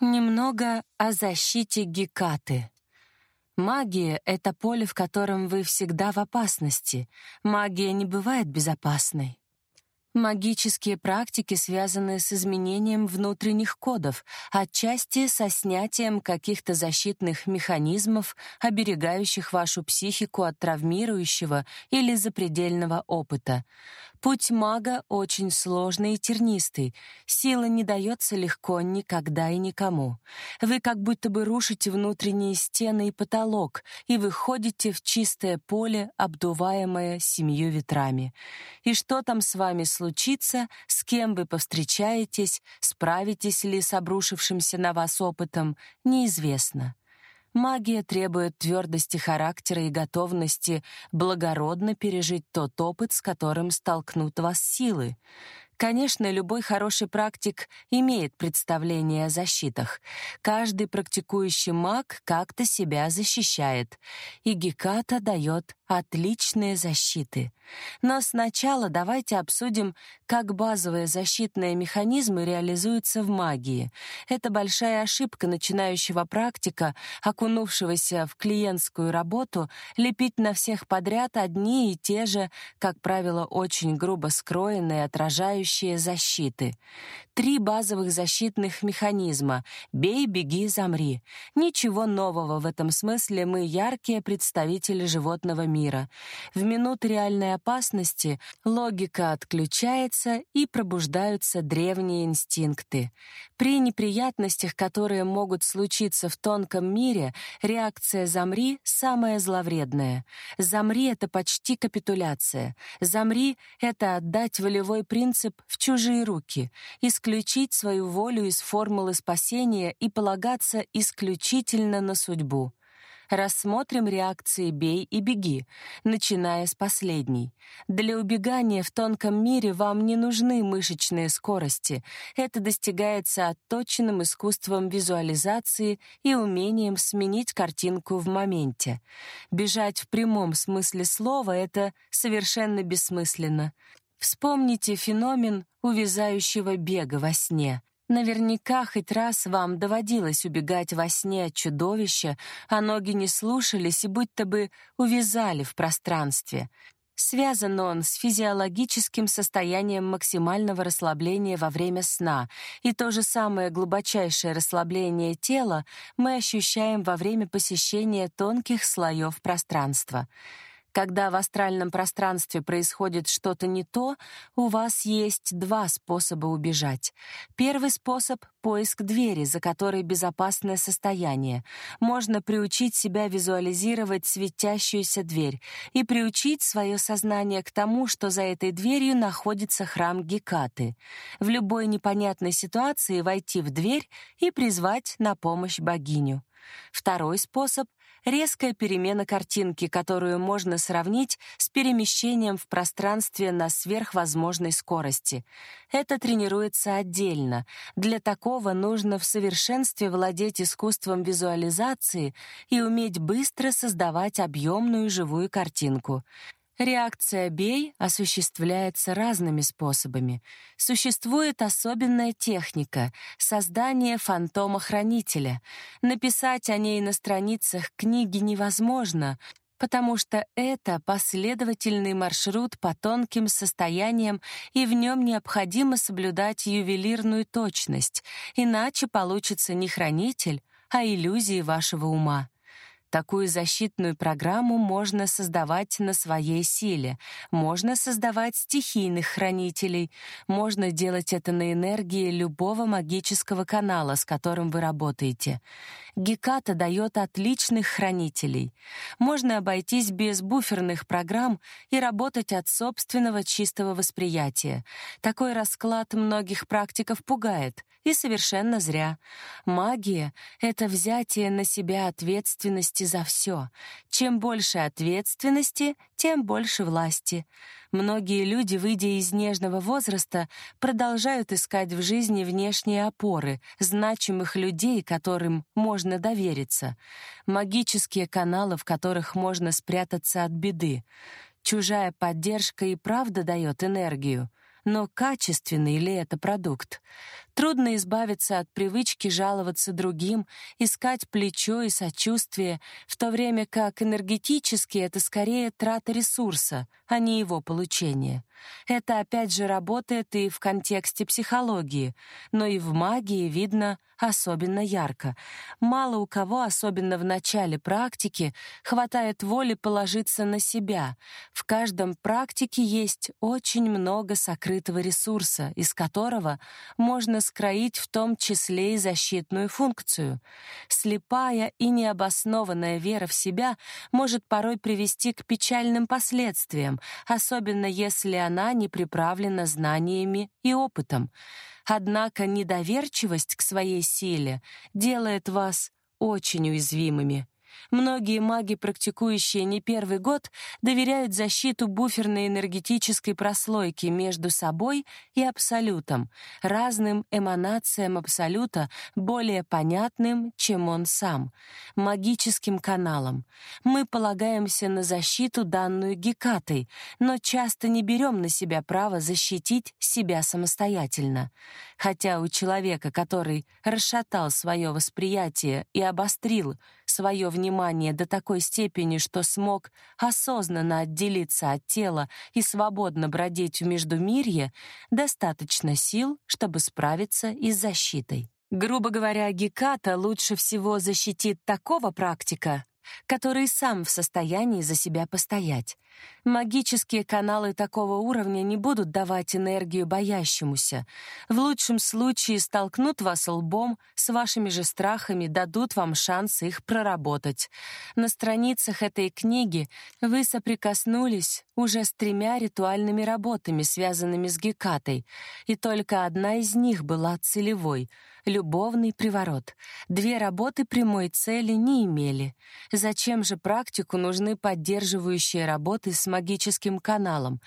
Немного о защите Гекаты. Магия — это поле, в котором вы всегда в опасности. Магия не бывает безопасной. Магические практики связаны с изменением внутренних кодов, отчасти со снятием каких-то защитных механизмов, оберегающих вашу психику от травмирующего или запредельного опыта. Путь мага очень сложный и тернистый. Сила не дается легко никогда и никому. Вы как будто бы рушите внутренние стены и потолок и выходите в чистое поле, обдуваемое семью ветрами. И что там с вами случится, с кем вы повстречаетесь, справитесь ли с обрушившимся на вас опытом, неизвестно. Магия требует твердости характера и готовности благородно пережить тот опыт, с которым столкнут вас силы. Конечно, любой хороший практик имеет представление о защитах. Каждый практикующий маг как-то себя защищает, и Геката дает отличные защиты. Но сначала давайте обсудим, как базовые защитные механизмы реализуются в магии. Это большая ошибка начинающего практика, окунувшегося в клиентскую работу, лепить на всех подряд одни и те же, как правило, очень грубо скроенные, отражающие защиты. Три базовых защитных механизма — «бей, беги, замри». Ничего нового в этом смысле мы яркие представители животного мира. В минуты реальной опасности логика отключается и пробуждаются древние инстинкты. При неприятностях, которые могут случиться в тонком мире, реакция «замри» — самая зловредная. «Замри» — это почти капитуляция. «Замри» — это отдать волевой принцип в чужие руки, исключить свою волю из формулы спасения и полагаться исключительно на судьбу. Рассмотрим реакции «бей» и «беги», начиная с последней. Для убегания в тонком мире вам не нужны мышечные скорости. Это достигается отточенным искусством визуализации и умением сменить картинку в моменте. Бежать в прямом смысле слова — это совершенно бессмысленно. Вспомните феномен увязающего бега во сне. Наверняка хоть раз вам доводилось убегать во сне от чудовища, а ноги не слушались и будто бы увязали в пространстве. Связан он с физиологическим состоянием максимального расслабления во время сна, и то же самое глубочайшее расслабление тела мы ощущаем во время посещения тонких слоев пространства — когда в астральном пространстве происходит что-то не то, у вас есть два способа убежать. Первый способ — поиск двери, за которой безопасное состояние. Можно приучить себя визуализировать светящуюся дверь и приучить свое сознание к тому, что за этой дверью находится храм Гекаты. В любой непонятной ситуации войти в дверь и призвать на помощь богиню. Второй способ — резкая перемена картинки, которую можно сравнить с перемещением в пространстве на сверхвозможной скорости. Это тренируется отдельно. Для такого нужно в совершенстве владеть искусством визуализации и уметь быстро создавать объемную живую картинку. Реакция «бей» осуществляется разными способами. Существует особенная техника — создание фантома-хранителя. Написать о ней на страницах книги невозможно, потому что это последовательный маршрут по тонким состояниям, и в нем необходимо соблюдать ювелирную точность, иначе получится не хранитель, а иллюзии вашего ума. Такую защитную программу можно создавать на своей силе, можно создавать стихийных хранителей, можно делать это на энергии любого магического канала, с которым вы работаете. Геката дает отличных хранителей. Можно обойтись без буферных программ и работать от собственного чистого восприятия. Такой расклад многих практиков пугает, и совершенно зря. Магия — это взятие на себя ответственности за все. Чем больше ответственности, тем больше власти. Многие люди, выйдя из нежного возраста, продолжают искать в жизни внешние опоры, значимых людей, которым можно довериться, магические каналы, в которых можно спрятаться от беды. Чужая поддержка и правда дает энергию — но качественный ли это продукт? Трудно избавиться от привычки жаловаться другим, искать плечо и сочувствие, в то время как энергетически это скорее трата ресурса, а не его получение. Это опять же работает и в контексте психологии, но и в магии видно особенно ярко. Мало у кого, особенно в начале практики, хватает воли положиться на себя. В каждом практике есть очень много сокрытого ресурса, из которого можно скроить в том числе и защитную функцию. Слепая и необоснованная вера в себя может порой привести к печальным последствиям, особенно если она не приправлена знаниями и опытом. Однако недоверчивость к своей силе делает вас очень уязвимыми. Многие маги, практикующие не первый год, доверяют защиту буферной энергетической прослойки между собой и абсолютом, разным эманациям абсолюта, более понятным, чем он сам, магическим каналом. Мы полагаемся на защиту, данную Гекатой, но часто не берем на себя право защитить себя самостоятельно. Хотя у человека, который расшатал свое восприятие и обострил свое внимание до такой степени, что смог осознанно отделиться от тела и свободно бродить в Междумирье, достаточно сил, чтобы справиться и с защитой. Грубо говоря, Геката лучше всего защитит такого практика, который сам в состоянии за себя постоять. Магические каналы такого уровня не будут давать энергию боящемуся. В лучшем случае столкнут вас лбом с вашими же страхами, дадут вам шанс их проработать. На страницах этой книги вы соприкоснулись уже с тремя ритуальными работами, связанными с Гекатой, и только одна из них была целевой — любовный приворот. Две работы прямой цели не имели. Зачем же практику нужны поддерживающие работы с магическим каналом?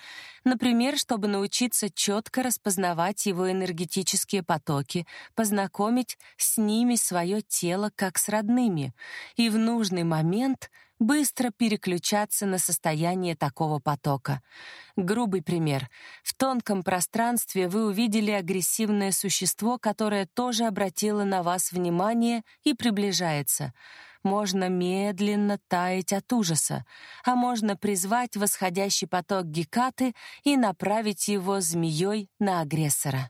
Например, чтобы научиться четко распознавать его энергетические потоки, познакомить с ними свое тело как с родными и в нужный момент — быстро переключаться на состояние такого потока. Грубый пример. В тонком пространстве вы увидели агрессивное существо, которое тоже обратило на вас внимание и приближается. Можно медленно таять от ужаса, а можно призвать восходящий поток Гекаты и направить его змеей на агрессора.